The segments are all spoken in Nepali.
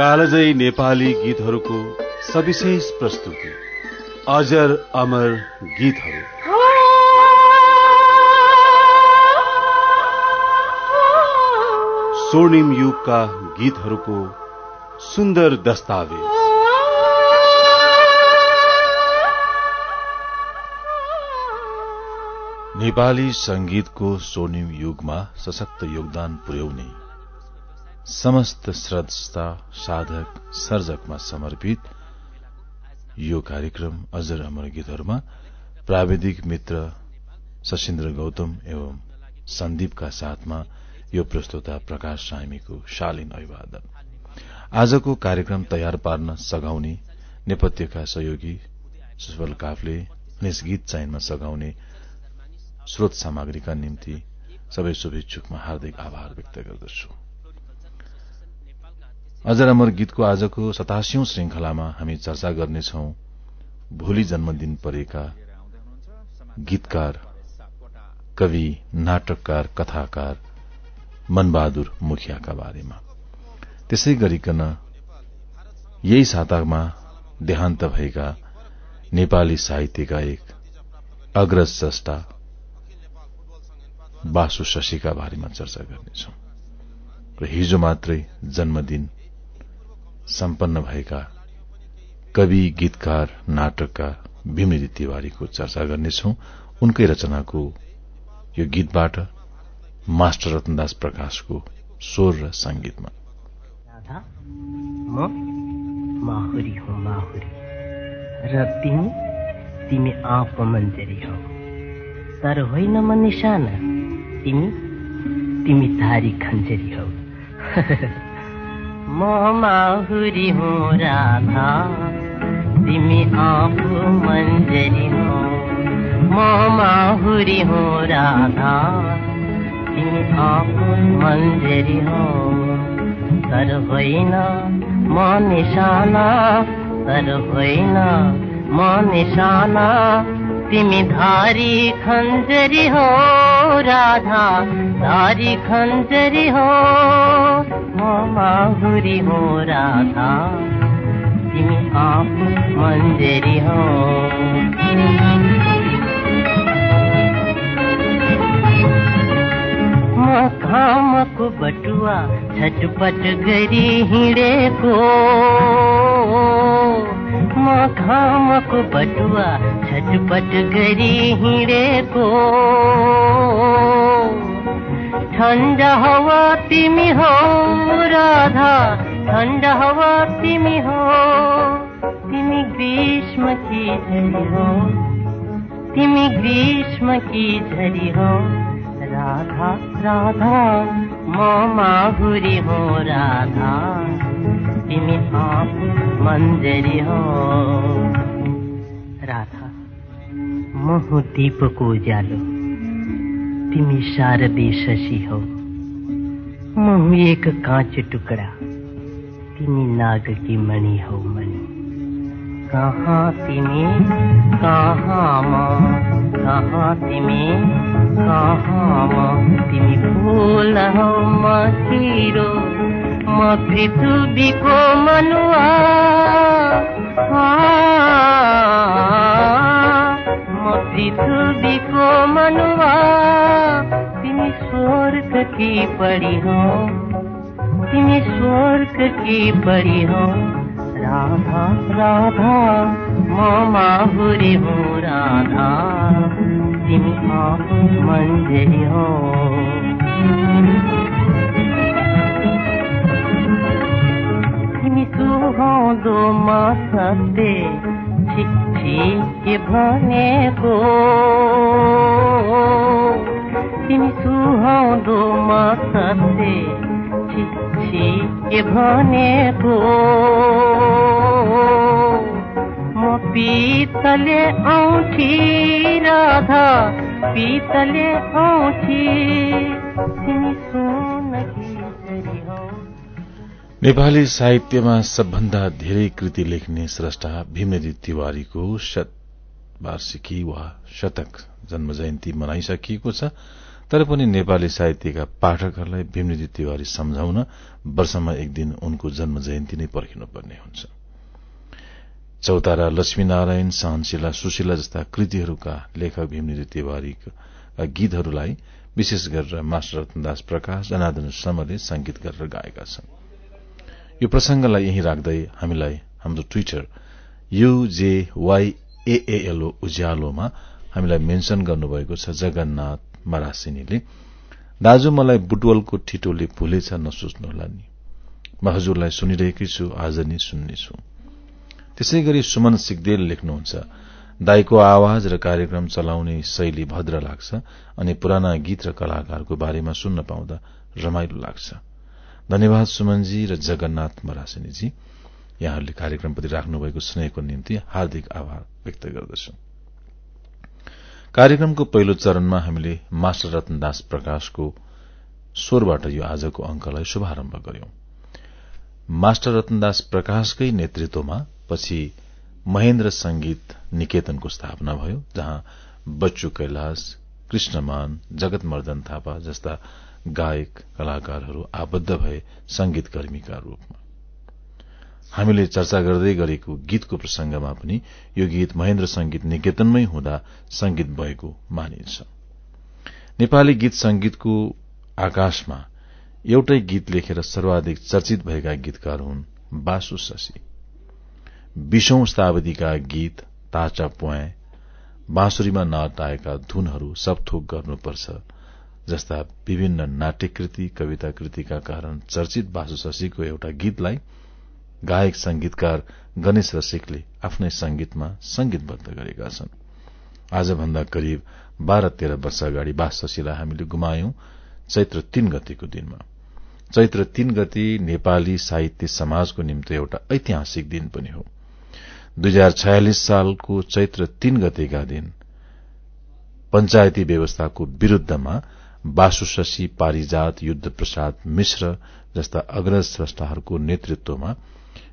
कालजयी नेपाली गीतहरूको सविशेष प्रस्तुति। अजर अमर गीतहरू। स्वर्णिम युगका गीतहरूको सुन्दर दस्तावेज। नेपाली संगीतको स्वर्णिम युगमा सशक्त योगदान पुर्याउने समस्त श्रद्धा साधक सर्जकमा समर्पित यो कार्यक्रम अजर अमर गीतहरूमा प्राविधिक मित्र सशिन्द्र गौतम एवं सन्दीपका साथमा यो प्रस्तुता प्रकाश सामीको शालीन अभिवादन। आजको कार्यक्रम तयार पार्न सघाउने नेपथ्यका सहयोगी सुफल काफले यस गीत चयनमा सघाउने स्रोत सामग्रीका निम्ति सबै शुभेच्छुकमा हार्दिक आभार व्यक्त गर्दछु। अजर अमर गीतको आजको सतासियौं श्रृंखलामा हामी चर्चा गर्नेछौ भोलि जन्मदिन परेका गीतकार कवि नाटककार कथाकार मनबहादुर मुखियाका बारेमा। त्यसै गरिकन यही सातामा देहान्त भएका नेपाली साहित्यका एक अग्रज स्रष्टा बासु शशीका बारेमा चर्चा गर्नेछौ। र हिजो मात्रै जन्मदिन सम्पन्न भएका कवि गीतकार नाटककार भीमनिधि तिवारीको चर्चा गर्नेछौ। उनकै रचनाको यो गीतबाट मास्टर रतनदास प्रकाशको स्वर र संगीतमा माहुरी हुँ माहुरी। र तिमी तिमी आँप मन्जरी हौ। तर होइन म निशाना। तिमी तिमी धारी खञ्जरी हौ। म माहुरी हुँ राधा तिमी आँपु मन्जरी हौ। म माहुरी हुँ राधा तिमी आँपु मन्जरी हौ। तर होइन म निशाना तर होइन म निशाना तिमी धारी खञ्जरी हो। राधा धारी खञ्जरी हो म माहुरी हो राधा। तिमी आफू मन्जरी हो। म घामको बटुवा छटपट गरी हिँडेको म घामको बटुवा छटपट गरी हिँडेको। ठन्डा हवा तिमी हो राधा ठन्डा हवा तिमी हो। तिमी ग्रीष्म की झरी हो तिमी ग्रीष्म झरी हो। राधा राधा म माहुरी हो राधा तिमी आप मन्जरी हो। म हो दीपको उज्यालो। तिमी शारदी शशी हो। म हूँ एक काँच टुकड़ा तिमी नागकी मणि हो मणि। कहाँ तिमी? कहाँ म? कहाँ तिमी? कहाँ म? तिमी फुल हौ म हिरो। म पृथ्वीको मनुवा। म पृथ्वीको मनुवा तिमी स्वर्ग की परी हो। तिमी स्वर्ग की परी हो। राधा राधा म माहुरी हो राधा। तिमी आप मन्जरी हो। तिमी सुहाउँदो म सत्य चिठी के भनेको? तिमी सुहाउँदो म सत्य चिठी के भनेको? म पितले औठी राधा पितले औठी। तिमी जरी हौ। नेपाली साहित्यमा सबभन्दा धेरै कृति लेख्ने श्रष्टा भीमनिधि तिवारीको शत वार्षिकी वा शतक जन्म जयन्ती मनाइसकिएको छ तर पनि नेपाली साहित्यका पाठकहरूलाई भीमनिधि तिवारी सम्झाउन वर्षमा एक दिन उनको जन्म जयन्ती नै पर्खिनुपर्ने हुन्छ। चौतारा लक्ष्मीनारायण सहनशीला सुशीला जस्ता कृतिहरूका लेखक भीमनिधि तिवारीका गीतहरूलाई विशेष गरेर मास्टर रत्नदास प्रकाश जनार्दन समले संगीत गरेर गाएका छन्। यो प्रसंगलाई यही राख्दै हामीलाई हाम्रो ट्विटर युजेवाईएएलओ उज्यालोमा हामीलाई मेन्शन गर्नुभएको छ जगन्नाथ मरासिनीले। दाजु मलाई बुटवलको ठिटोले भुलेछ नसोच्नुहोला नि। म हजुरलाई सुनिरहेकै छु आज नै सुन्नेछु। त्यसै गरी सुमन सिगदेल लेख्नुहुन्छ दाईको आवाज र कार्यक्रम चलाउने शैली भद्र लाग्छ अनि पुराना गीत र कलाकारको बारेमा सुन्न पाउँदा रमाइलो लाग्छ। धन्यवाद सुमनजी र जगन्नाथ मरासिनीजी। यहाँहरूले कार्यक्रमप्रति राख्नुभएको स्नेहको निम्ति हार्दिक आभार व्यक्त गर्दछु। कार्यक्रमको पहिलो चरणमा हामीले मास्टर रत्नदास प्रकाशको स्वरबाट यो आजको अंकलाई शुभारम्भ गर्यौं मास्टर रत्नदास प्रकाशकै नेतृत्वमा पछि महेन्द्र संगीत निकेतनको स्थापना भयो जहाँ बच्चु कैलाश कृष्णमान जगतमर्दन थापा जस्ता गायक कलाकारहरू आबद्ध भए संगीतकर्मीका रूपमा। हामीले चर्चा गर्दै गरेको गीतको प्रसंगमा पनि यो गीत महेन्द्र संगीत निकेतनमै हुँदा संगीत भएको मानिन्छ। नेपाली गीत संगीतको आकाशमा एउटै गीत लेखेर सर्वाधिक चर्चित भएका गीतकार हुन् बासु शशी। बीसौं शताब्दीका गीत ताचा पोए बाँसुरीमा नटाएका धुनहरू सबथोक गर्नुपर्छ जस्ता विभिन्न नाट्यकृति कविता कृतिका कारण चर्चित बासु शशीको एउटा गीतलाई गायक संगीतकार गणेश रसिकले आफ्नै संगीतमा संगीतबद्ध गरेका छन्। आजभन्दा करिब बाह्र तेह्र वर्ष अगाडि बास शशीलाई हामीले गुमायौं चैत्र तीन गतिको दिनमा। चैत्र तीन गति नेपाली साहित्य समाजको निम्ति एउटा ऐतिहासिक दिन पनि हो। दुई हजार छयालिस सालको चैत्र तीन गतेका दिन पञ्चायती व्यवस्थाको विरूद्धमा बासु शशी पारिजात युद्ध प्रसाद मिश्र जस्ता अग्रज स्रष्टाहरूको नेतृत्वमा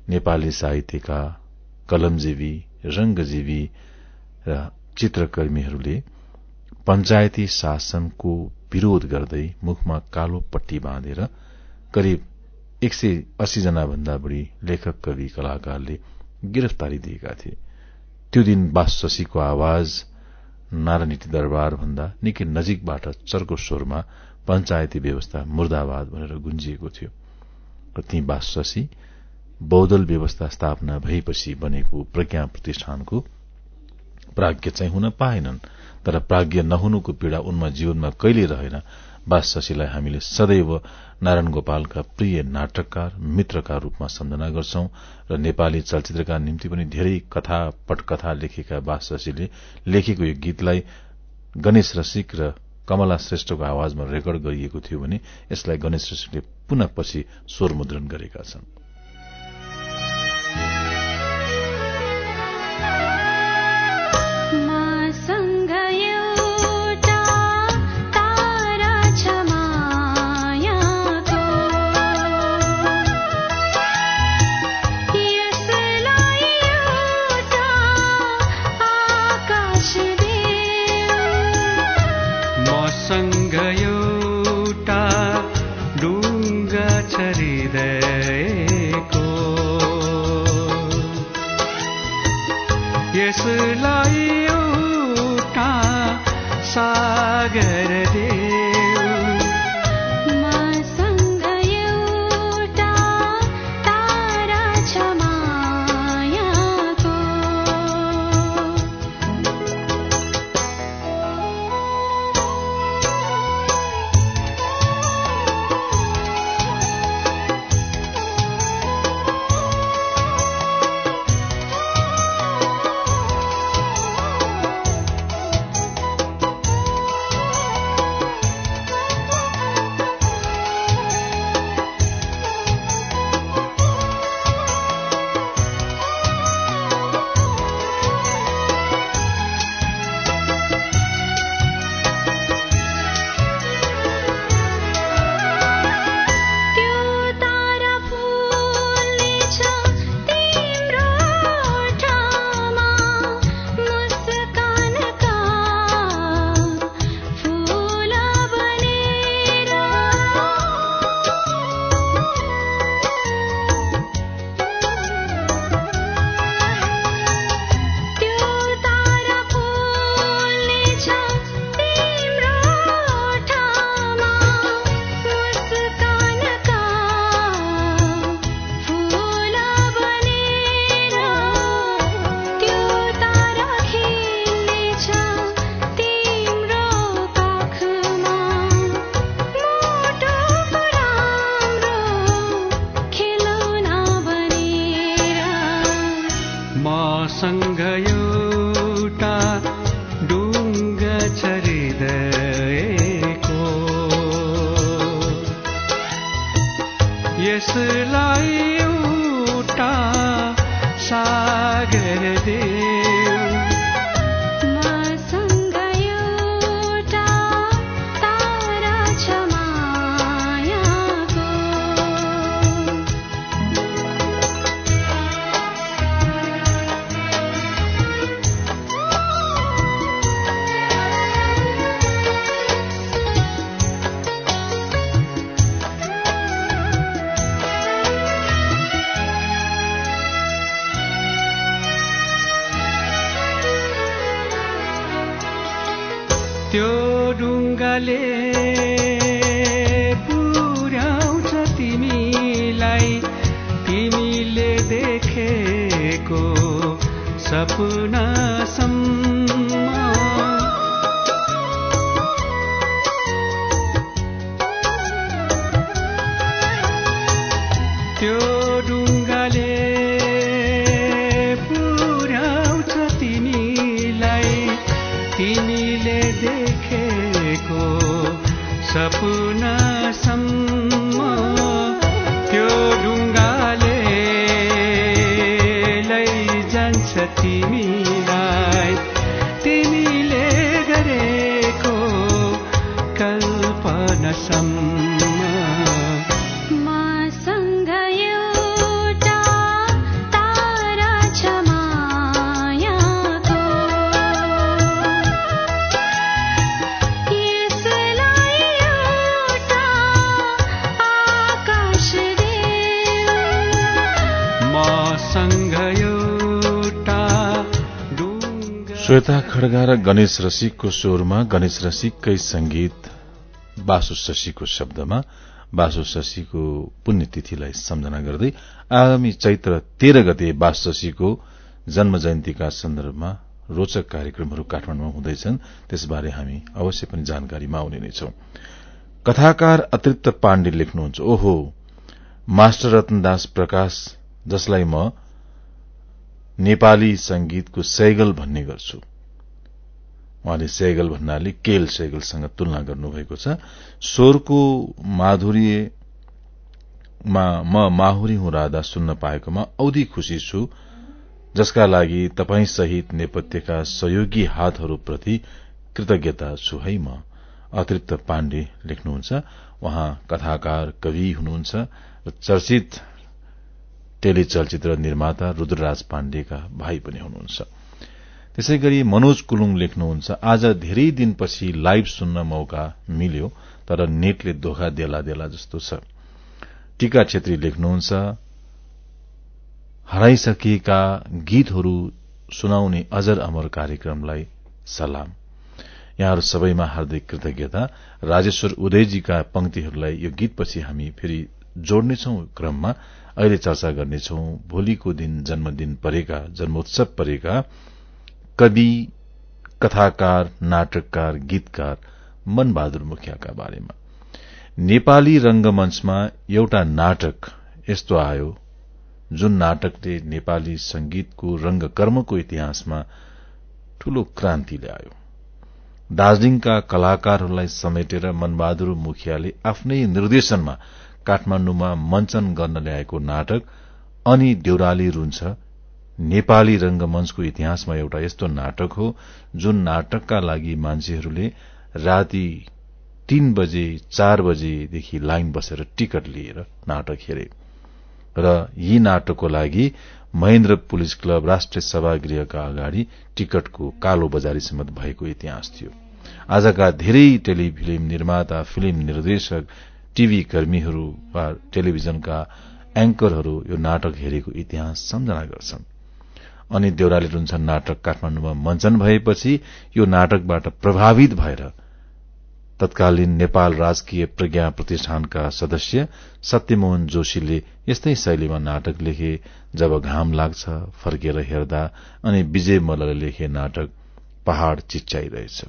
नेपाली साहित्यका कलमजीवी रंगजीवी र चित्रकर्मीहरूले पञ्चायती शासनको विरोध गर्दै मुखमा कालो पट्टी बाँधेर करिब एक सय अस्सी जना भन्दा बढ़ी लेखक कवि कलाकारले गिरफ्तारी दिएका थिए। त्यो दिन बास शशीको आवाज नारायणी दरबार भन्दा निकै नजिकबाट चर्को स्वरमा पञ्चायती व्यवस्था मुर्दाबाद भनेर गुन्जिएको थियो। र ती बास शशी बौद्धल व्यवस्था स्थापना भएपछि बनेको प्रज्ञा प्रतिष्ठानको प्राज्ञ चाहिँ हुन पाएनन्। तर प्राज्ञ नहुनुको पीड़ा उनमा जीवनमा कहिले रहेन? बास शशीलाई हामीले सदैव नारायण गोपालका प्रिय नाटककार मित्रका रूपमा सम्झना गर्छौं र नेपाली चलचित्रका निम्ति पनि धेरै कथा पटकथा लेखेका बास शशीले लेखेको यो गीतलाई गणेश रसिक र कमला श्रेष्ठको आवाजमा रेकर्ड गरिएको थियो भने यसलाई गणेश रसिकले पुनः पछि स्वर मुद्रण गरेका छन्। त्यो ढुङ्गाले पुर्याउँछ तिमीलाई। तिमीले देखेको सपनासम्म र गणेश रसिकको स्वरमा गणेश रसिककै संगीत बासु शशीको शब्दमा बासु शशीको पुण्यतिथिलाई सम्झना गर्दै आगामी चैत्र तेह्र गते बासु शशीको जन्म जयन्तीका सन्दर्भमा रोचक कार्यक्रमहरू काठमाडौँमा हुँदैछन्। त्यसबारे हामी अवश्य पनि जानकारीमा आउने नै छौं। कथाकार अतिरिक्त पाण्डे लेख्नुहुन्छ। ओहो मास्टर रतनदास प्रकाश जसलाई म नेपाली संगीतको सैगल भन्ने गर्छु। उहाँले सैगल भन्नाले केल सैगलसँग तुलना गर्नुभएको छ। स्वरको माधुर्यमा म माहुरी हुँ राधा सुन्न पाएकोमा औधी खुशी छु जसका लागि तपाई सहित नेपथ्यका सहयोगी हातहरूप्रति कृतज्ञता छु है म। अतिरिक्त पाण्डे लेख्नुहुन्छ। उहाँ कथाकार कवि हुनुहुन्छ र चर्चित टेलिचलचित्र निर्माता रुद्रराज पाण्डेका भाइ पनि हुनुहुन्छ। त्यसै गरी मनोज कुलुङ लेख्नुहुन्छ आज धेरै दिनपछि लाइभ सुन्न मौका मिल्यो तर नेटले धोका देला देला जस्तो छ। टीका छेत्री लेख्नुहुन्छ हराइसकेका गीतहरू सुनाउने अजर अमर कार्यक्रमलाई सलाम। यहाँहरू सबैमा हार्दिक कृतज्ञता। राजेश्वर उदयजीका पंक्तिहरूलाई यो गीतपछि हामी फेरि जोड्नेछौ क्रममा। अहिले चर्चा गर्नेछौ भोलिको दिन जन्मदिन परेका जन्मोत्सव परेका। कवि कथाकार नाटककार गीतकार मनबहादुर मुखियाका बारेमा। नेपाली रंगमंचमा एउटा नाटक यस्तो आयो जुन नाटकले नेपाली संगीतको रंगकर्मको इतिहासमा ठूलो क्रान्ति ल्यायो दार्जीलिङका कलाकारहरूलाई समेटेर मनबहादुर मुखियाले आफ्नै निर्देशनमा काठमाण्डुमा मञ्चन गर्न ल्याएको नाटक अनि देउराली रुन्छ नेपाली रंगमंचको इतिहासमा एउटा यस्तो नाटक हो जुन नाटकका लागि मान्छेहरूले राति तीन बजे चार बजेदेखि लाइन बसेर टिकट लिएर नाटक हेरे। र यी नाटकको लागि महेन्द्र पुलिस क्लब राष्ट्रिय सभागृहका अगाडि टिकटको कालो बजारी समेत भएको इतिहास थियो। आजका धेरै टेलिफिल्म निर्माता फिल्म निर्देशक टीभी कर्मीहरू वा टेलिभिजनका एंकरहरू यो नाटक हेरेको इतिहास सम्झना गर्छन्। अनि देउराली रुन्छन् नाटक काठमाण्डुमा मञ्चन भएपछि यो नाटकबाट प्रभावित भएर तत्कालीन नेपाल राजकीय प्रज्ञा प्रतिष्ठानका सदस्य सत्यमोहन जोशीले यस्तै शैलीमा नाटक लेखे जब घाम लाग्छ फर्केर हेर्दा अनि विजय मल्लले लेखे नाटक पहाड़ चिच्चाइरहेछ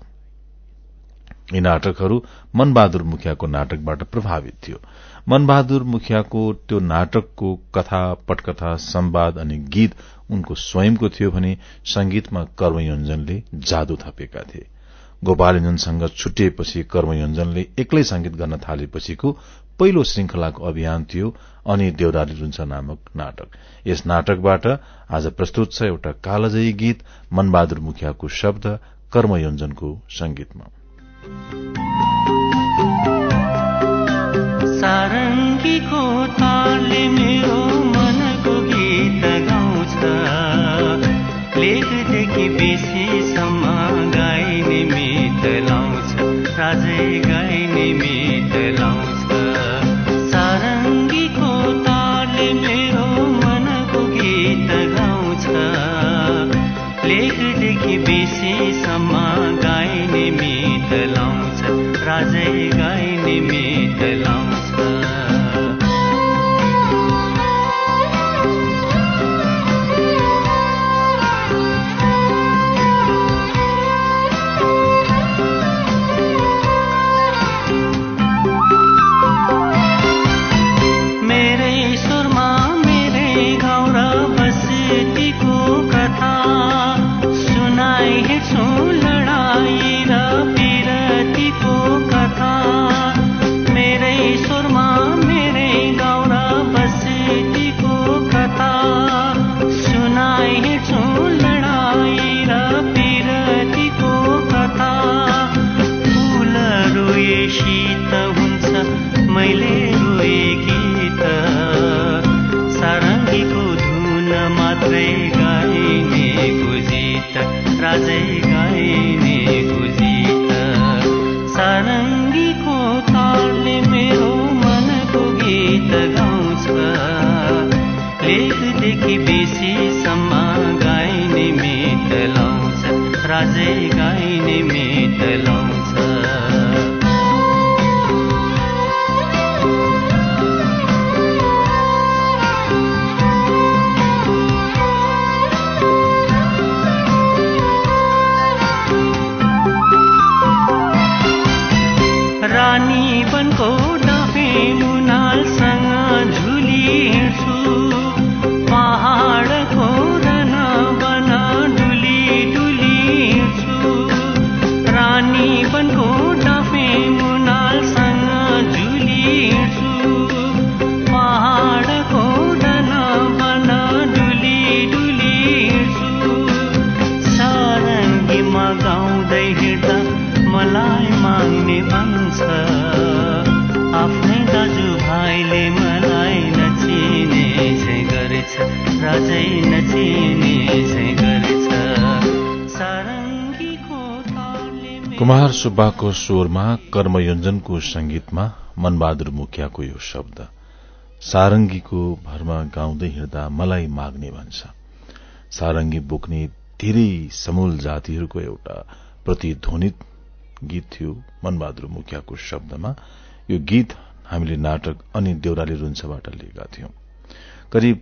यी नाटकहरू मनबहादुर मुखियाको नाटकबाट प्रभावित थियो। मनबहादुर मुखियाको त्यो नाटकको कथा पटकथा संवाद अनि गीत उनको स्वयंको थियो भने संगीतमा कर्मयोजनले जादू थपेका थिए। गोपालञ्जनसँग छुटिएपछि कर्मयोजनले एक्लै संगीत गर्न थालेपछिको पहिलो श्रृंखलाको अभियान थियो अनि देवदारी रुन्छ नामक नाटक। यस नाटकबाट आज प्रस्तुत छ एउटा कालजयी गीत मनबहादुर मुखियाको शब्द कर्मयोजनको संगीतमा। सारङ्गीको तालले मेरो लेखदेखि चाहिँ कुमार सुब्बाको स्वरमा कर्मयोजनको संगीतमा मनबहादुर मुखियाको यो शब्द सारङ्गीको भरमा गाउँदै हिँड्दा मलाई माग्ने भन्छ। सारङ्गी बोक्ने धेरै समूल जातिहरूको एउटा प्रतिध्वनित गीत थियो मनबहादुर मुखियाको शब्दमा। यो गीत हामीले नाटक अनि देउराली रुन्छबाट लिएका थियौं। करिब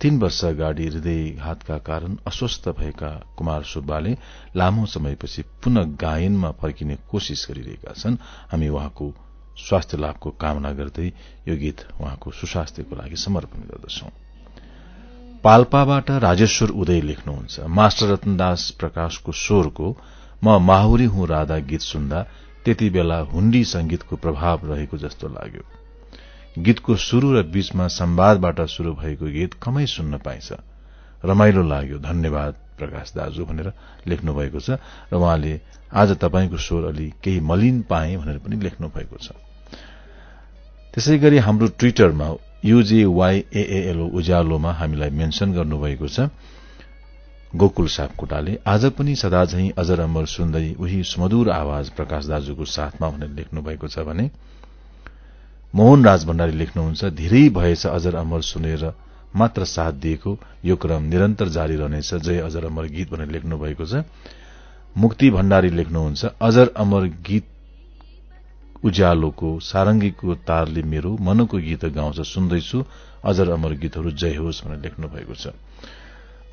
तीन वर्ष अगाडि हृदयघातका कारण अस्वस्थ भएका कुमार सुब्बाले लामो समयपछि पुनः गायनमा फर्किने कोशिश गरिरहेका छन्। हामी उहाँको स्वास्थ्य लाभको कामना गर्दै यो गीत उहाँको सुस्वास्थ्यको लागि समर्पण गर्दछौं। पाल्पाबाट राजेश्वर उदय लेख्नुहुन्छ। मास्टर रतनदास प्रकाशको स्वरको म माहुरी हुँ राधा गीत सुन्दा त्यति बेला हुण्डी संगीतको प्रभाव रहेको जस्तो लाग्यो। गीतको शुरू र बीचमा संवादबाट शुरू भएको गीत कमै सुन्न पाइन्छ। रमाइलो लाग्यो। धन्यवाद प्रकाश दाजु भनेर लेख्नु भएको छ र उहाँले आज तपाईँको स्वर अलि केही मलिन पाए भनेर पनि लेख्नु भएको छ। त्यसै गरी हाम्रो ट्विटरमा युजेवाईएएलओ उज्यालोमा हामीलाई मेन्शन गर्नुभएको छ गोकुल सापकोटाले आज पनि सदा झै अजर अमर सुन्दै उही सुमधुर आवाज प्रकाश दाजुको साथमा भनेर लेख्नु भएको छ भने मोहन राज भण्डारी लेख्नुहुन्छ धेरै भएछ अजर अमर सुनेर मात्र साथ दिएको यो क्रम निरन्तर जारी रहनेछ जय अजर अमर गीत भनेर लेख्नु भएको छ। मुक्ति भण्डारी लेख्नुहुन्छ अजर अमर गीत उज्यालोको सारंगीको तारले मेरो मनको गीत गाउँछ सुन्दैछु अजर अमर गीतहरू जय होस् भनेर लेख्नु भएको छ।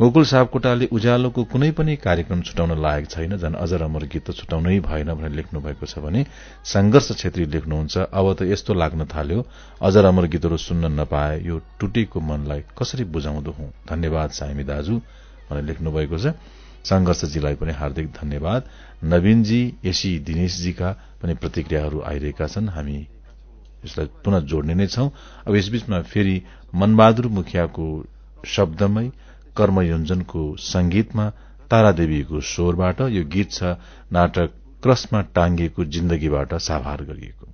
गोकुल सापकोटाले उज्यालोको कुनै पनि कार्यक्रम छुटाउन लायक छैन। झन् अजर अमर गीत त छुटाउनै भएन भनेर लेख्नु भएको छ भने संघर्ष छेत्री लेख्नुहुन्छ। अब त यस्तो लाग्न थाल्यो। अजर अमर गीतहरू सुन्न नपाए यो टुटेको मनलाई कसरी बुझाउँदो हुँ? धन्यवाद साइमी दाजु भनेर लेख्नु भएको छ। संघर्षजीलाई पनि हार्दिक धन्यवाद। नवीनजी एसी दिनेशजीका पनि प्रतिक्रियाहरू आइरहेका छन्। हामी यसलाई पुनः जोड्ने नै छौं। अब यसबीचमा फेरि मनबहादुर मुखियाको शब्दमै कर्मयोजनको संगीतमा तारादेवीको स्वरबाट यो गीत छ नाटक क्रसमा टाङ्गिएको जिन्दगीबाट साभार गरिएको।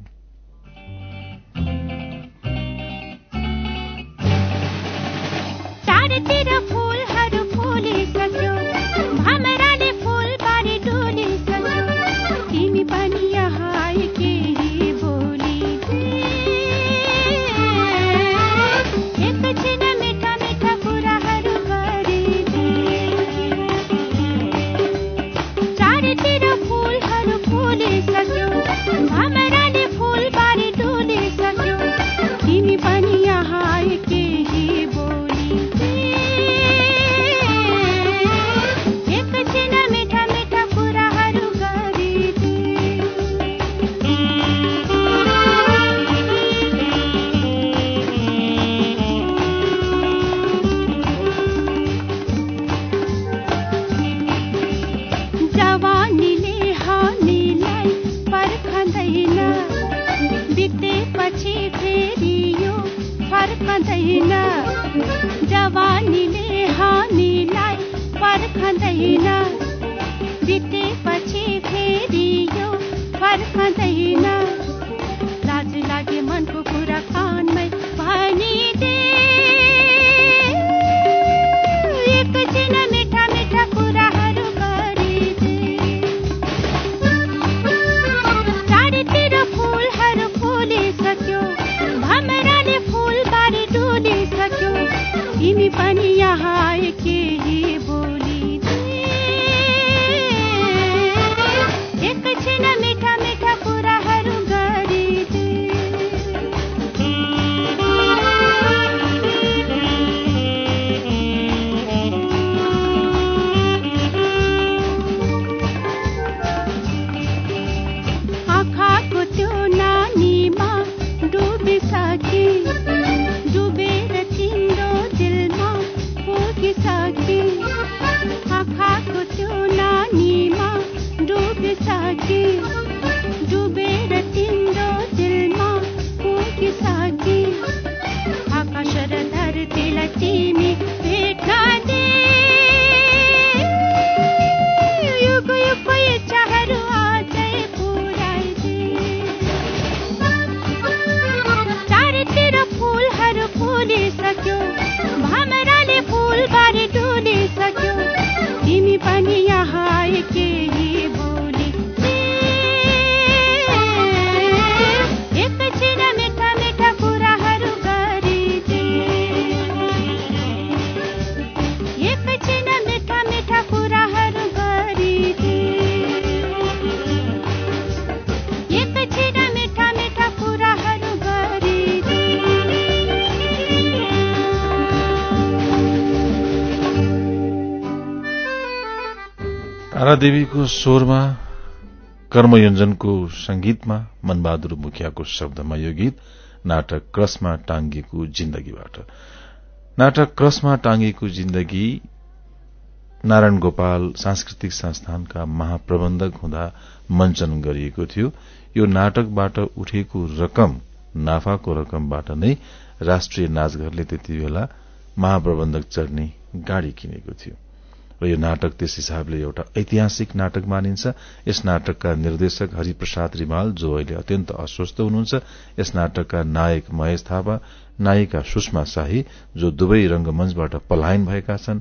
तारादेवीको स्वरमा कर्मयोजनको संगीतमा मनबहादुर मुखियाको शब्दमा यो गीत नाटक क्रसमा टाङ्गिएको जिन्दगीबाट। नाटक क्रसमा टाङ्गिएको जिन्दगी नारायण गोपाल सांस्कृतिक संस्थानका महाप्रबन्धक हुँदा मञ्चन गरिएको थियो। यो नाटकबाट उठेको रकम नाफाको रकमबाट नै राष्ट्रिय नाचघरले त्यति बेला महाप्रबन्धक चढ्ने गाड़ी किनेको थियो। र यो नाटक त्यस हिसाबले एउटा ऐतिहासिक नाटक मानिन्छ। यस नाटकका निर्देशक हरिप्रसाद रिमाल जो अहिले अत्यन्त अस्वस्थ हुनुहुन्छ यस नाटकका नायक महेश थापा नायिका सुषमा शाही जो दुवै रंगमञ्चबाट पलायन भएका छन्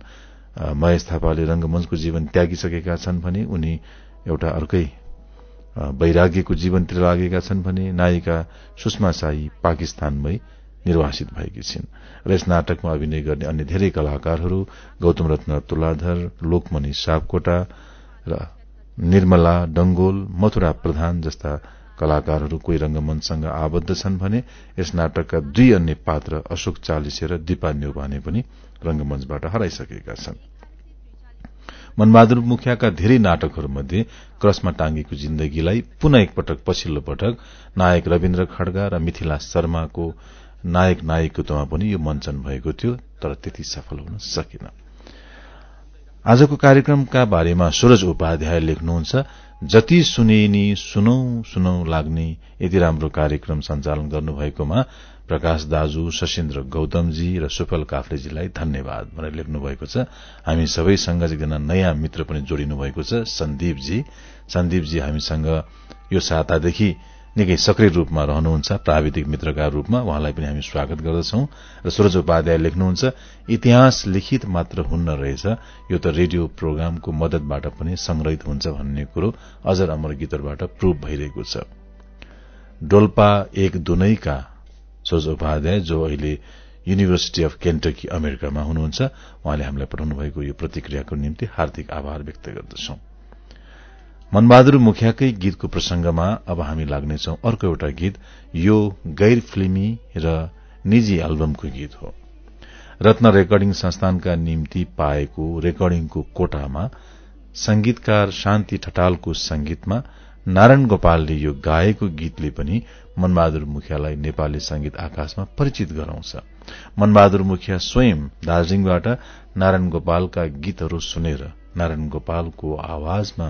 महेश थापाले रंगमञ्चको जीवन त्यागिसकेका छन् भने उनी एउटा अर्कै वैराग्यको जीवनतिर लागेका छन् भने नायिका सुषमा शाही पाकिस्तानमै निर्वासित भएकी छिन्। र यस नाटकमा अभिनय गर्ने अन्य धेरै कलाकारहरू गौतम रत्न तुलाधर लोकमणि सापकोटा र निर्मला डंगोल मथुरा प्रधान जस्ता कलाकारहरू कोही रंगमञ्चसँग आबद्ध छन् भने यस नाटकका दुई अन्य पात्र अशोक चालिसे र दिपा न्यौपाने पनि रंगमञ्चबाट हराइसकेका छन्। मनबहादुर मुखियाका धेरै नाटकहरूमध्ये क्रसमा टाँगेको जिन्दगीलाई पुनः एकपटक पछिल्लो पटक नायक रविन्द्र खड्गा र मिथिला शर्माको नायक नायिकत्वमा पनि यो मञ्चन भएको थियो तर त्यति सफल हुन सकेन। आजको कार्यक्रमका बारेमा सूरज उपाध्याय लेख्नुहुन्छ जति सुने नि सुनौ सुनौ लाग्ने यति राम्रो कार्यक्रम सञ्चालन गर्नुभएकोमा प्रकाश दाजु शशीन्द्र गौतमजी र सुफल काफ्रेजीलाई धन्यवाद भनेर लेख्नु भएको छ। हामी सबैसँग एकजना नयाँ मित्र पनि जोडिनु भएको छ सन्दीपजी। सन्दीपजी हामीसँग यो सातादेखि निकै सक्रिय रूपमा रहनुहुन्छ प्राविधिक मित्रका रूपमा उहाँलाई पनि हामी स्वागत गर्दछौ र सूरज उपाध्याय लेख्नुहुन्छ इतिहास लिखित मात्र हुन्न रहेछ यो त रेडियो प्रोग्रामको मदतबाट पनि संग्रहित हुन्छ भन्ने कुरो अजर अमर गीतहरूबाट प्रूभ भइरहेको छ। डोल्पा एक दुनैका सूरज उपाध्याय जो अहिले युनिभर्सिटी अफ केन्टकी अमेरिकामा हुनुहुन्छ उहाँले हामीलाई पठाउनु भएको यो प्रतिक्रियाको निम्ति हार्दिक आभार व्यक्त गर्दछौं। मनबहादुर मुखियाकै गीतको प्रसंगमा अब हामी लाग्नेछौ अर्को एउटा गीत यो गैर फिल्मी र निजी एल्बमको गीत हो। रत्न रेकर्डिङ संस्थानका निम्ति पाएको रेकर्डिङको कोटामा संगीतकार शान्ति ठटालको संगीतमा नारायण गोपालले यो गाएको गीतले पनि मनबहादुर मुखियालाई नेपाली संगीत आकाशमा परिचित गराउँछ। मनबहादुर मुखिया स्वयं दार्जीलिङबाट नारायण गोपालका गीतहरू सुनेर नारायण गोपालको आवाजमा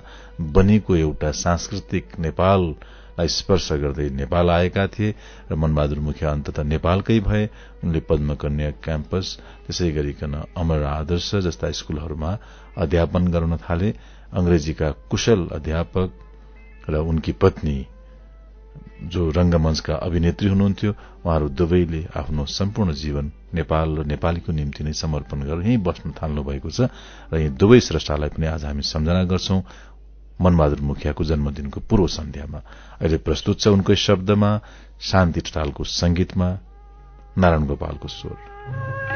बनेको एउटा सांस्कृतिक नेपाललाई स्पर्श गर्दै नेपाल आएका थिए र मनबहादुर मुखिया अन्तत नेपालकै भए। उनले पद्मकन्या क्याम्पस त्यसै गरिकन अमर आदर्श जस्ता स्कूलहरूमा अध्यापन गर्न थाले। अंग्रेजीका कुशल अध्यापक र उनकी पत्नी जो रंगमंचका अभिनेत्री हुनुहुन्थ्यो उहाँहरू दुवैले आफ्नो सम्पूर्ण जीवन नेपाल र नेपालीको निम्ति नै समर्पण गरेर यहीँ बस्न थाल्नु भएको छ र यी दुवै श्रेष्ठालाई पनि आज हामी सम्झना गर्छौं। मनबहादुर मुखियाको जन्मदिनको पूर्व सन्ध्यामा। अहिले प्रस्तुत छ उनकै शब्दमा शान्ति टटालको संगीतमा नारायण गोपालको स्वर।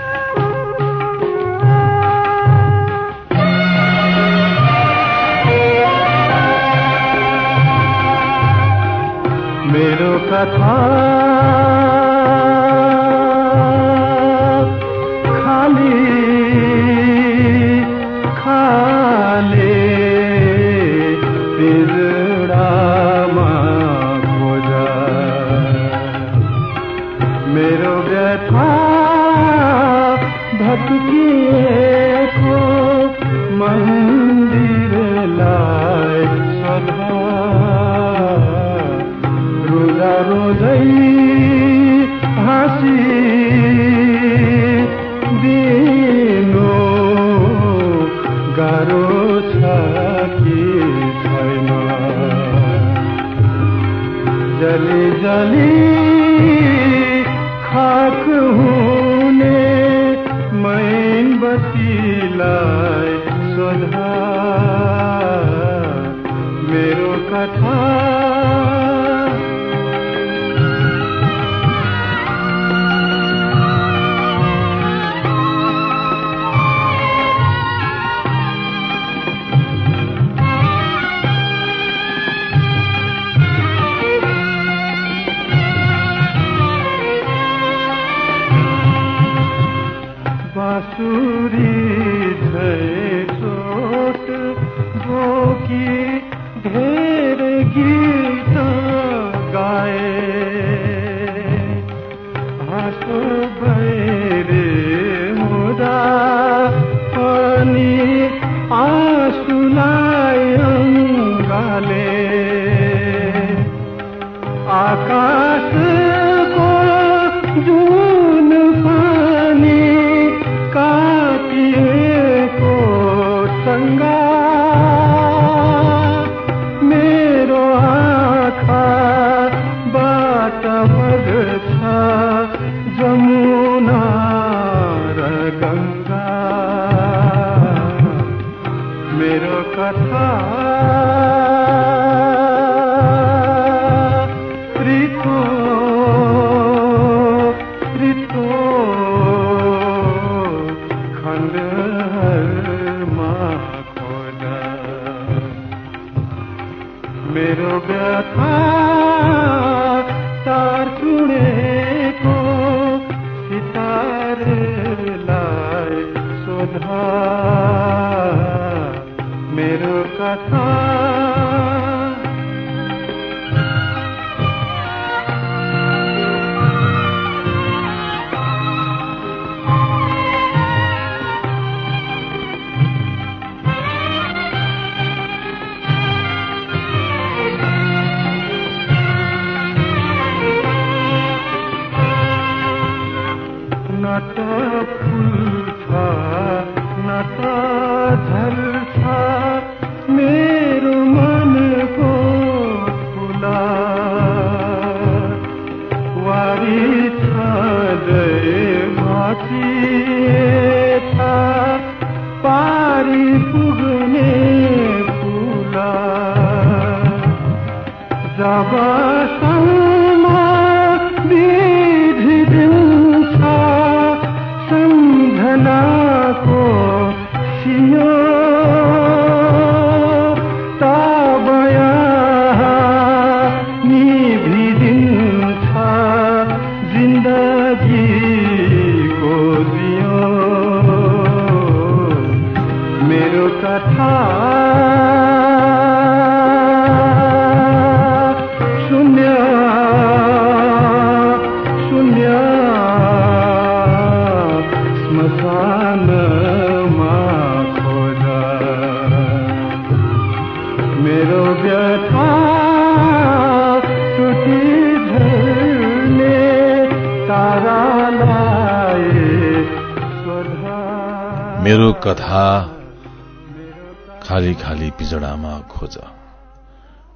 मेरो कथा। जली खाक हुने मैन बत्तीलाई सोधा मेरो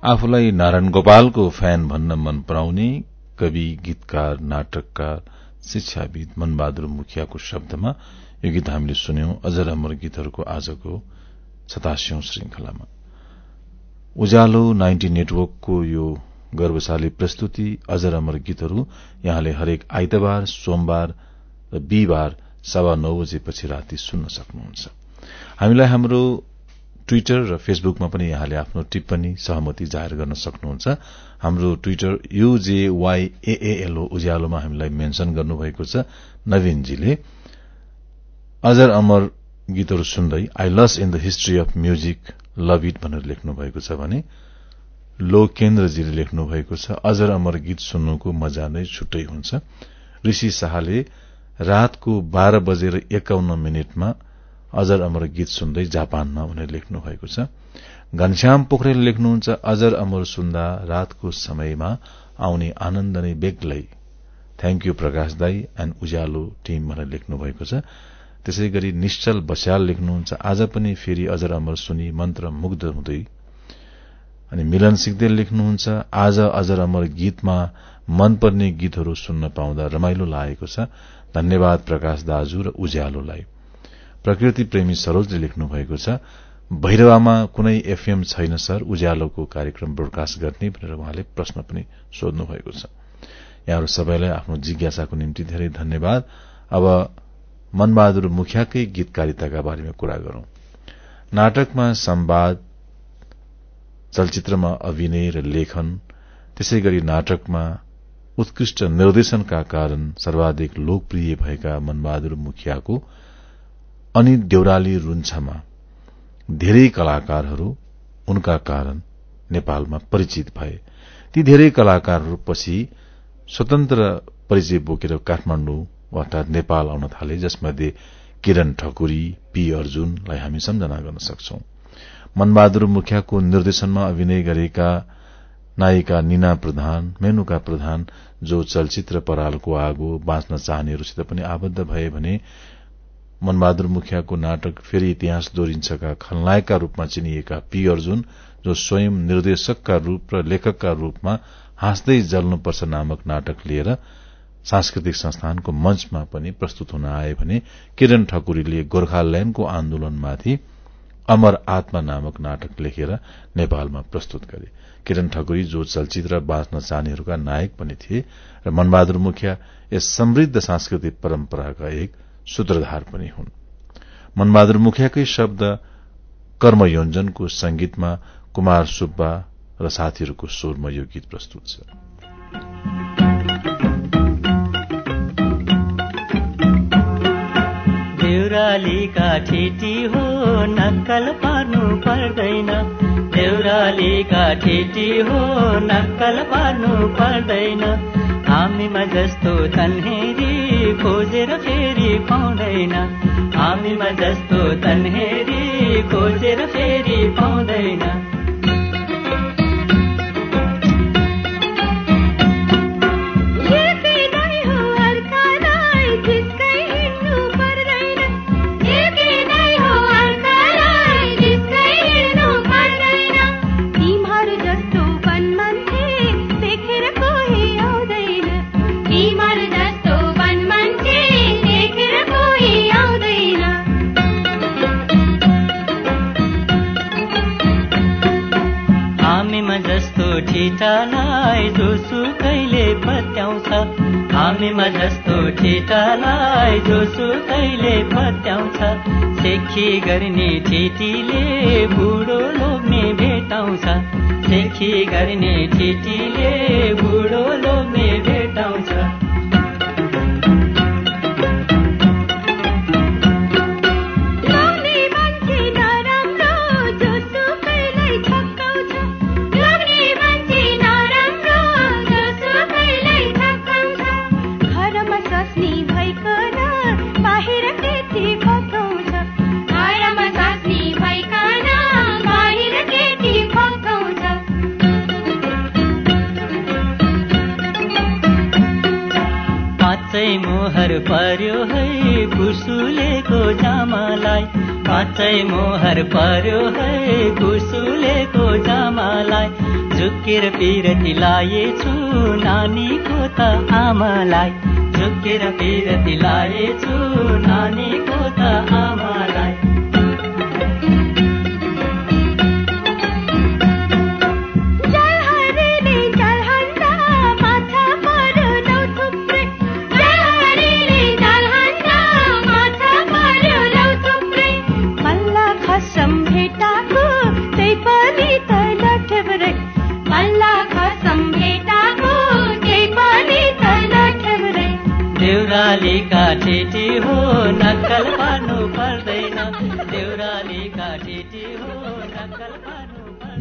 आफूलाई नारायण गोपालको फ्यान भन्न मन पराउने कवि गीतकार नाटककार शिक्षाविद मनबहादुर मुखियाको शब्दमा यो गीत हामीले सुन्यौं। अजर अमर गीतहरूको आजको सतास्यौं श्रृंखलामा उज्यालो नाइन्टी नेटवर्कको यो गर्वशाली प्रस्तुति अजर अमर गीतहरू यहाँले हरेक आइतबार सोमबार र बिहिबार सवा नौ बजेपछि राति सुन्न सक्नुहुन्छ। हामीलाई हाम्रो ट्विटर र फेसबुकमा पनि यहाँले आफ्नो टिप्पणी सहमति जाहेर गर्न सक्नुहुन्छ। हाम्रो ट्विटर युजेवाईएएलओ उज्यालोमा हामीलाई मेन्शन गर्नुभएको छ नवीनजीले। अजर अमर गीतहरू सुन्दै I lost in the history of music love it भनेर लेख्नु भएको छ भने लोकेन्द्रजीले लेख्नु भएको छ अजर अमर गीत सुन्नुको मजा नै छुट्टै हुन्छ। ऋषि शाहले रातको बाह्र बजेर एकाउन्न मिनटमा अजर अमर गीत सुन्दै जापानमा भनेर लेख्नु भएको छ। घनश्याम पोखरेल लेख्नुहुन्छ अजर अमर सुन्दा रातको समयमा आउने आनन्द नै बेग्लै। थ्याङ्क यू प्रकाश दाई एण्ड उज्यालो टीम भनेर लेख्नु भएको छ। त्यसै गरी निश्चल बस्याल लेख्नुहुन्छ आज पनि फेरि अजर अमर सुनि मन्त्र मुग्ध हुँदै। अनि मिलन सिग्देल लेख्नुहुन्छ आज अजर अमर गीतमा मनपर्ने गीतहरू सुन्न पाउँदा रमाइलो लागेको छ। धन्यवाद प्रकाश दाजु र उज्यालोलाई। प्रकृति प्रेमी सरोजले लेख्नु भएको छ भैरवामा कुनै एफएम छैन सर। उज्यालोको कार्यक्रम ब्रोडकास्ट गर्ने भनेर उहाँले प्रश्न पनि सोध्नु भएको छ। यहाँहरू सबैलाई आफ्नो जिज्ञासाको निम्ति धेरै धन्यवाद। अब मनबहादुर मुखियाकै गीतकारिताका बारेमा कुरा गरौं। नाटकमा संवाद चलचित्रमा अभिनय र लेखन त्यसै गरी नाटकमा उत्कृष्ट निर्देशनका कारण सर्वाधिक लोकप्रिय भएका मनबहादुर मुखियाको अनि देउराली रुन्छमा धेरै कलाकारहरू उनका कारण नेपालमा परिचित भए। ती धेरै कलाकारहरू पछि स्वतन्त्र परिचय बोकेर काठमाण्डु अर्थात नेपाल आउन थाले जसमध्ये किरण ठकुरी पी अर्जुनलाई हामी सम्झना गर्न सक्छौं। मनबहादुर मुखियाको निर्देशनमा अभिनय गरेका नायिका निना प्रधान मेनुका प्रधान जो चलचित्र परालको आगो बाँच्न चाहनेहरूसित पनि आबद्ध भए भने मनबहादुर मुखियाको नाटक फेरि इतिहास दोहोरिन्छका खलनायकका रूपमा चिनिएका पी अर्जुन जो स्वयं निर्देशकका रूप र लेखकका रूपमा हाँस्दै जल्नुपर्छ नामक नाटक लिएर सांस्कृतिक संस्थानको मंचमा पनि प्रस्तुत हुन आए भने किरण ठकुरीले गोर्खाल्याण्डको आन्दोलनमाथि अमर आत्मा नामक नाटक लेखेर नेपालमा प्रस्तुत गरे। किरण ठकुरी जो चलचित्र बाँच्न चाहनेहरूका नायक पनि थिए र मनबहादुर मुखिया यस समृद्ध सांस्कृतिक परम्पराका एक सूत्रधार पनि हुन्। मनबहादुर मुखियाकै शब्द कर्मयोञ्जनको संगीतमा कुमार सुब्बा र साथीहरूको स्वरमा यो गीत प्रस्तुत छ। देउरालीका ठेटी हो नक्कल पार्नु पर्दैन। देउरालीका ठेटी हो नक्कल पार्नु पर्दैन। हामीमा जस्तो तन्हेरी खोजेर फेरि पाउँदैन। हामीमा जस्तो तन्हेरी खोजेर फेरि पाउँदैन। हामीमा जस्तो ठिटालाई जोसुकैले पत्याउँछ। सेखी गर्ने ठिटीले बुढो लोग्ने भेटाउँछ। सेखी गर्ने ठिटीले बुढो लोग्ने आमालाई झुकेर पिरती लाएछु नानीको त आमालाई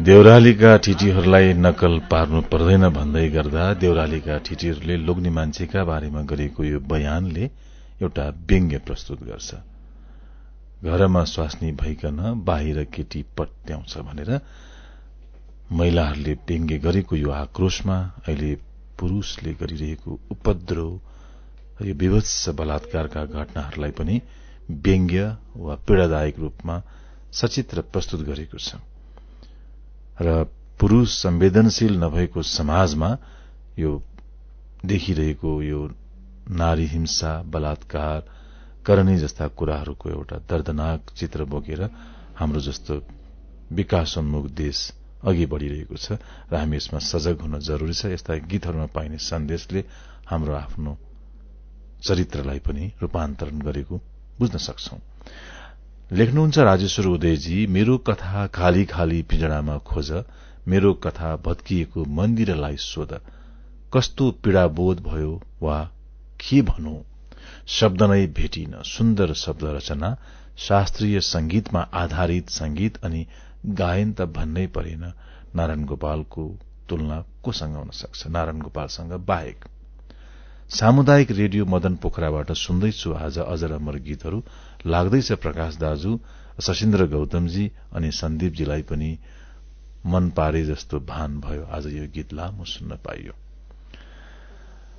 देउरालीका ठिटीहरूलाई नकल पार्नु पर्दैन भन्दै गर्दा देउरालीका ठिटीहरूले लोग्ने मान्छेका बारेमा गरेको यो बयानले एउटा व्यङ्ग्य प्रस्तुत गर्छ। घरमा स्वास्नी भइकन बाहिर केटी पट्याउँछ भनेर महिलाहरूले व्यङ्ग्य गरेको यो आक्रोशमा अहिले पुरूषले गरिरहेको उपद्रव यो विभत्स बलात्कारका घटनाहरूलाई पनि व्यङ्ग्य वा पीड़ादायक रूपमा सचित्र प्रस्तुत गरेको छ। र पुरूष संवेदनशील नभएको समाजमा यो देखिरहेको यो नारी हिंसा बलात्कार करणी जस्ता कुराहरूको एउटा दर्दनाक चित्र बोकेर हाम्रो जस्तो विकासोन्मुख देश अघि बढ़िरहेको छ र हामी यसमा सजग हुन जरूरी छ। यस्ता गीतहरूमा पाइने सन्देशले हाम्रो आफ्नो चरित्रलाई पनि रूपान्तरण गरेको बुझ्न सक्छौं। लेख्नुहुन्छ राजेश्वर उदयजी मेरो कथा खाली खाली पिंजडामा खोज मेरो कथा भत्किएको मन्दिरलाई सोध। कस्तो पीड़ाबोध भयो वा के भनौं? शब्द नै भेटिन सुन्दर शब्द रचना शास्त्रीय संगीतमा आधारित संगीत अनि गायन त भन्नै परेन। नारायण गोपालको तुलना कोसँग हुन सक्छ? नारायण गोपालसँग बाहेक। सामुदायिक रेडियो मदन पोखराबाट सुन्दैछु आज अजर अमर गीतहरू। लाग्दैछ प्रकाश दाजु शशीन्द्र गौतमजी अनि सन्दीपजीलाई पनि मन पारे जस्तो भान भयो। आज यो गीत लामो सुन्न पाइयो।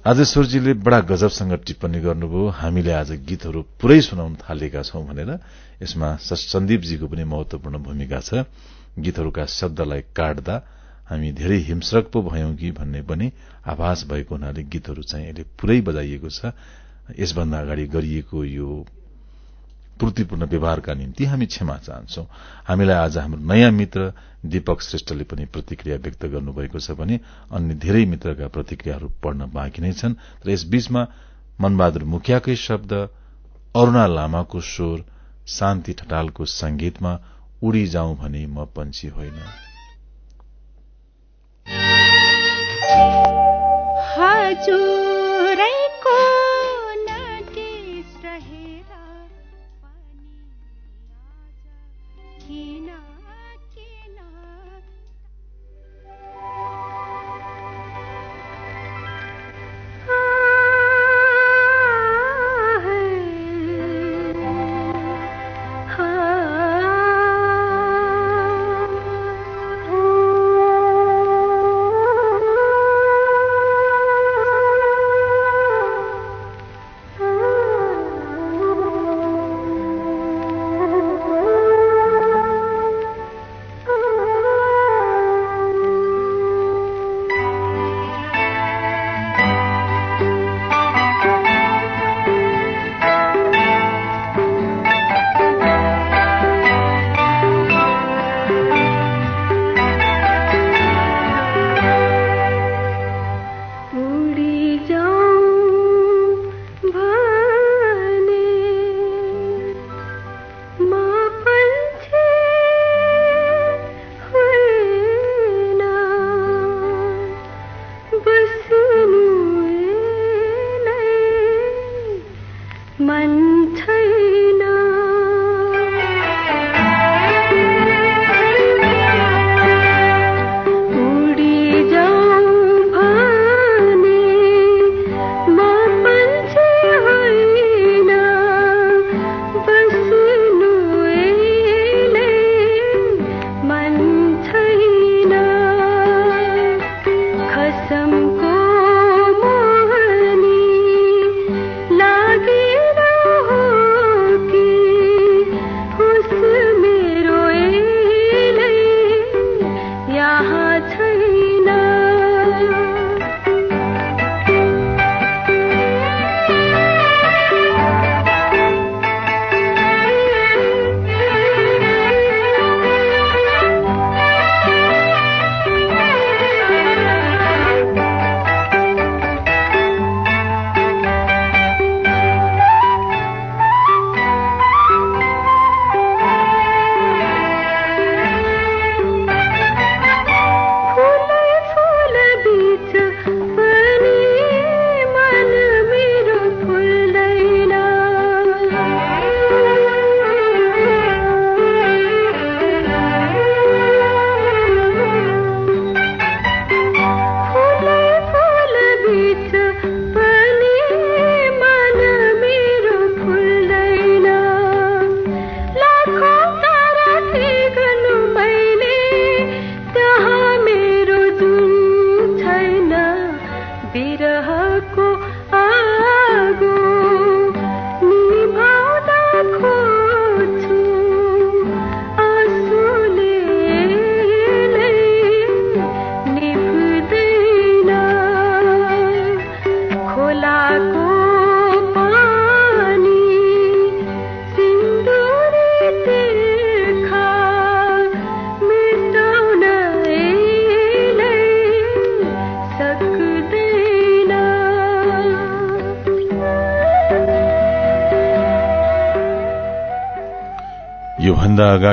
राजेश्वरजीले बडा गजबसँग टिप्पणी गर्नुभयो। हामीले आज गीतहरू पुरै सुनाउन थालेका छौं भनेर। यसमा सन्दीपजीको पनि महत्वपूर्ण भूमिका छ। गीतहरूका शब्दलाई काट्दा हामी धेरै हिंस्रक पो भयौं कि भन्ने पनि आभास भएको हुनाले गीतहरू चाहिँ अहिले पुरै बजाइएको छ। यसभन्दा अगाडि गरिएको यो त्रुटिपूर्ण व्यवहारका निम्ति हामी क्षमा चाहन्छौ। हामीलाई आज हाम्रो नयाँ मित्र दीपक श्रेष्ठले पनि प्रतिक्रिया व्यक्त गर्नुभएको छ भने अन्य धेरै मित्रका प्रतिक्रियाहरू पढ्न बाँकी नै छन् र यस बीचमा मनबहादुर मुखियाकै शब्द अरूणा लामाको स्वर शान्ति ठटालको संगीतमा उडी जाउँ भने म पन्छी होइन। हजुरैको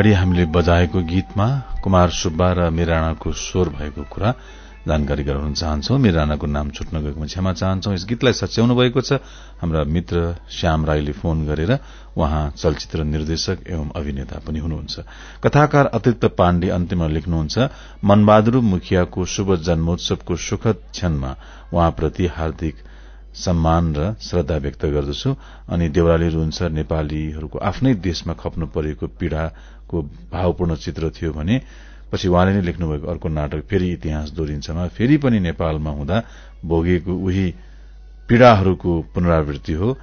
अगाडि हामीले बजाएको गीतमा कुमार सुब्बा र मिराणाको स्वर भएको कुरा जानकारी गराउन चाहन्छौ। मिराणाको नाम छुट्न गएकोमा क्षमा चाहन्छौ। यस गीतलाई सच्याउनु भएको छ। हाम्रा मित्र श्याम राईले फोन गरेर उहाँ चलचित्र निर्देशक एवं अभिनेता पनि हुनुहुन्छ। कथाकार अतिरिक्त पाण्डे अन्तिममा लेख्नुहुन्छ मनबहादुर मुखियाको शुभ जन्मोत्सवको सुखद क्षणमा उहाँप्रति हार्दिक सम्मान र श्रद्धा व्यक्त गर्दछु। अनि देउराली रुन्छ नेपालीहरूको आफ्नै देशमा खप्नु परेको पीड़ाको भावपूर्ण चित्र थियो भने पछि उहाँले नै लेख्नुभएको अर्को नाटक फेरि इतिहास दोहोरिन्छमा फेरि पनि नेपालमा हुँदा भोगेको उही पीड़ाहरूको पुनरावृत्ति हो।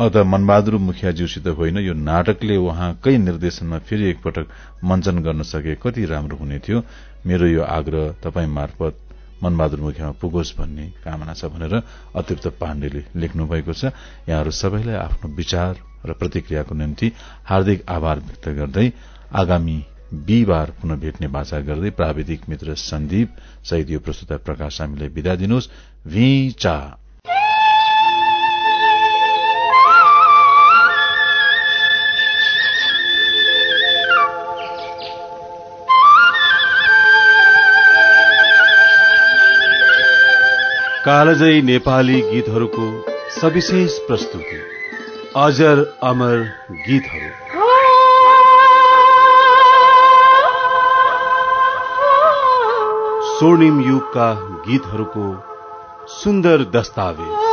अत मनबहादुर मुखियाज्यूसित होइन यो नाटकले उहाँकै निर्देशनमा फेरि एकपटक मञ्चन गर्न सके कति राम्रो हुने थियो। मेरो यो आग्रह तपाईँ मार्फत मनबहादुर मुखियामा पुगोस् भन्ने कामना छ भनेर अतिरिक्त पाण्डेले लेख्नु भएको छ। यहाँहरू सबैलाई आफ्नो विचार र प्रतिक्रियाको निम्ति हार्दिक आभार व्यक्त गर्दै आगामी बिहिबार पुनः भेट्ने बाचा गर्दै प्राविधिक मित्र सन्दीप सहित यो प्रस्तुता प्रकाश हामीलाई विदा दिनुहोस्। कालजै नेपाली गीतहरूको सविशेष प्रस्तुति। अजर अमर गीतहरू स्वर्णिम युग का गीतर को सुंदर दस्तावेज़